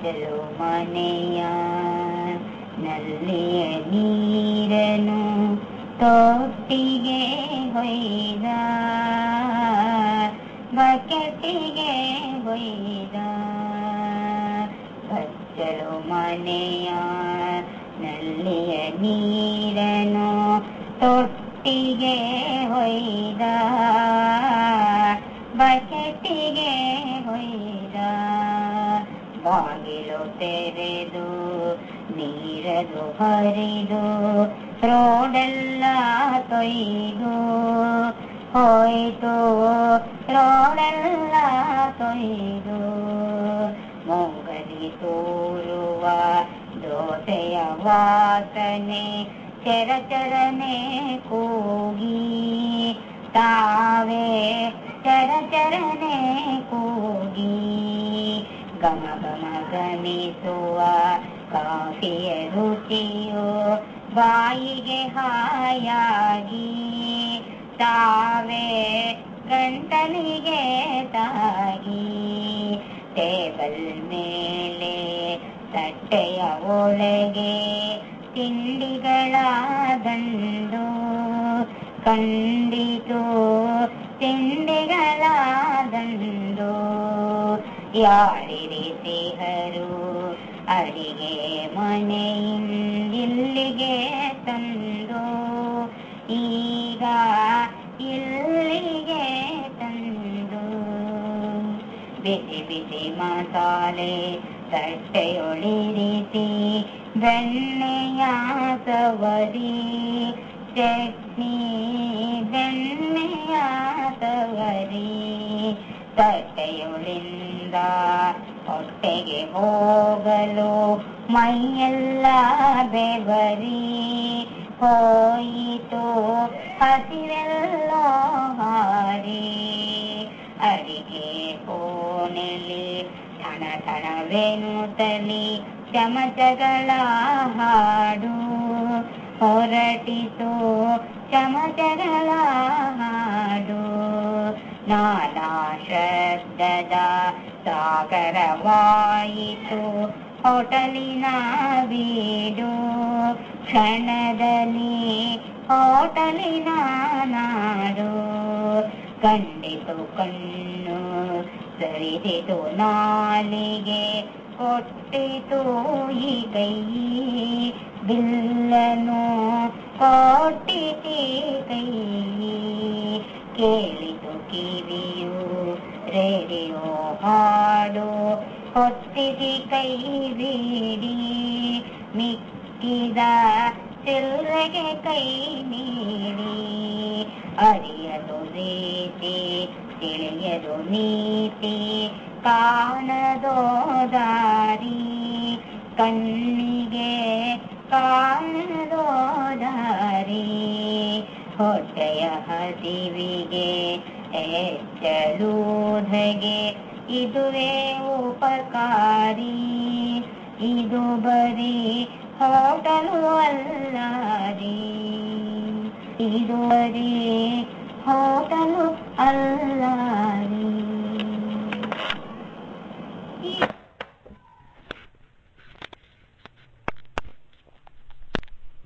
ಬಚ್ಚಲು ಮನೆಯ ನಲ್ಲಿಯ ನೀರನು ತೊಟ್ಟಿಗೆ ಹೊಯ್ದ ಬಕೆಟಿಗೆ ಹೊಯ್ದ ಬಚ್ಚಲು ಮನೆಯ ನಲ್ಲಿಯ ನೀರನು ತೊಟ್ಟಿಗೆ ಹೊಯ್ದ ಬಕೆಟಿಗೆ ಹೊಯ್ದ ಬಾಗಿಲು ತೆರೆದು, ನೀರದು ಹರಿದು, ರೋಡೆಲ್ಲ ತೊಯ್ದು. ಹೋಯ್ತು ರೋಡೆಲ್ಲ ತೊಯ್ದು. ಮೊಗಲಿ ತೋರುವ ದೋಸೆಯ ವಾಸನೆ ಚರಚರನೆ ಕೂಗಿ. ತಾವೇ ಚರಚರನೆ ಕೂಗಿ. ಗಮ ಗಮ ಗಮಿಸುವ ಕಾಫಿಯ ರುಚಿಯು ಬಾಯಿಗೆ ಹಾಯಾಗಿ, ತಾವೇ ಗಂಟಲಿಗೆ ತಾಗಿ, ಟೇಬಲ್ ಮೇಲೆ ತಟ್ಟೆಯ ಒಳಗೆ ತಿಂಡಿಗಳ ದಂಡು ಕಂಡಿತು ತಿಂಡಿಗಳ ದಂಡು ಯಾರಿರಿಸಿಹರು ಅಡಿಗೆ ಮನೆಯಿಂದಿಲ್ಲಿಗೆ ತಂದು, ಈಗ ಇಲ್ಲಿಗೆ ತಂದು. ಬಿಸಿ ಬಿಸಿ ಮಸಾಲೆ, ತಟ್ಟೆಯೊಳಿರಿಸಿ, ಬೆಣ್ಣೆಯ ಸವರಿ, ಚಟ್ನಿ, ಬೆಣ್ಣೆಯ ಸವರಿ. ತಟ್ಟೆಯೊಳಿಂದ ಹೊಟ್ಟೆಗೆ ಹೋಗಲು ಮೈಯೆಲ್ಲ ಬೆವರಿ ಹೋಯಿತು ಹಸಿವೆಲ್ಲ ಹಾರಿ. ಅಡಿಗೆ ಕೋಣೆಲಿ ಥಣ ತಲಿ, ಚಮಚಗಳ ಹಾಡು ಹೊರಟಿತು, ಚಮಚಗಳ ಹಾಡು. ನಾನಾ ಶಬ್ದದ ಸಾಗರವಾಯಿತು. ಹೋಟಲಿನ ಬೀಡು ಕ್ಷಣದಲ್ಲಿ ಹೋಟಲಿನ ನಾಡು ಕಂಡಿತು ಕಣ್ಣು ಸರಿದಿತು ನಾಲಿಗೆ ಕೊಟ್ಟಿತು ಈ ಕೈ. ಬಿಲ್ಲನು ಕೊಟ್ಟಿತಿ ಕೈ. ಕೇಳಿತು ಕಿವಿಯು ರೇಡಿಯೋ ಹಾಡು ಹೊತ್ತಿಗೆ ಕೈ ಬೀಡಿ ಮಿಕ್ಕಿದ ಚಿಲ್ಲರೆಗೆ ಕೈ ನೀಡಿ. ಅರಿಯಲು ರೀತಿ ತಿಳಿಯಲು ನೀತಿ, ಕಾಣದೋ ದಾರಿ, ಕಣ್ಣಿಗೆ ಕಾಣದೋ ದಾರಿ. ಹೊಟ್ಟೆಯ ಹಸಿವಿಗೆ ಎಚ್ಚಲೂಧಗೆ ಇದುವೇ ಉಪಕಾರಿ. ಇದು ಬರೀ ಹೋಟಲು ಅಲ್ಲಾರಿ. ಇದು ಬರೀ ಹೋಟಲು ಅಲ್ಲಾರಿ.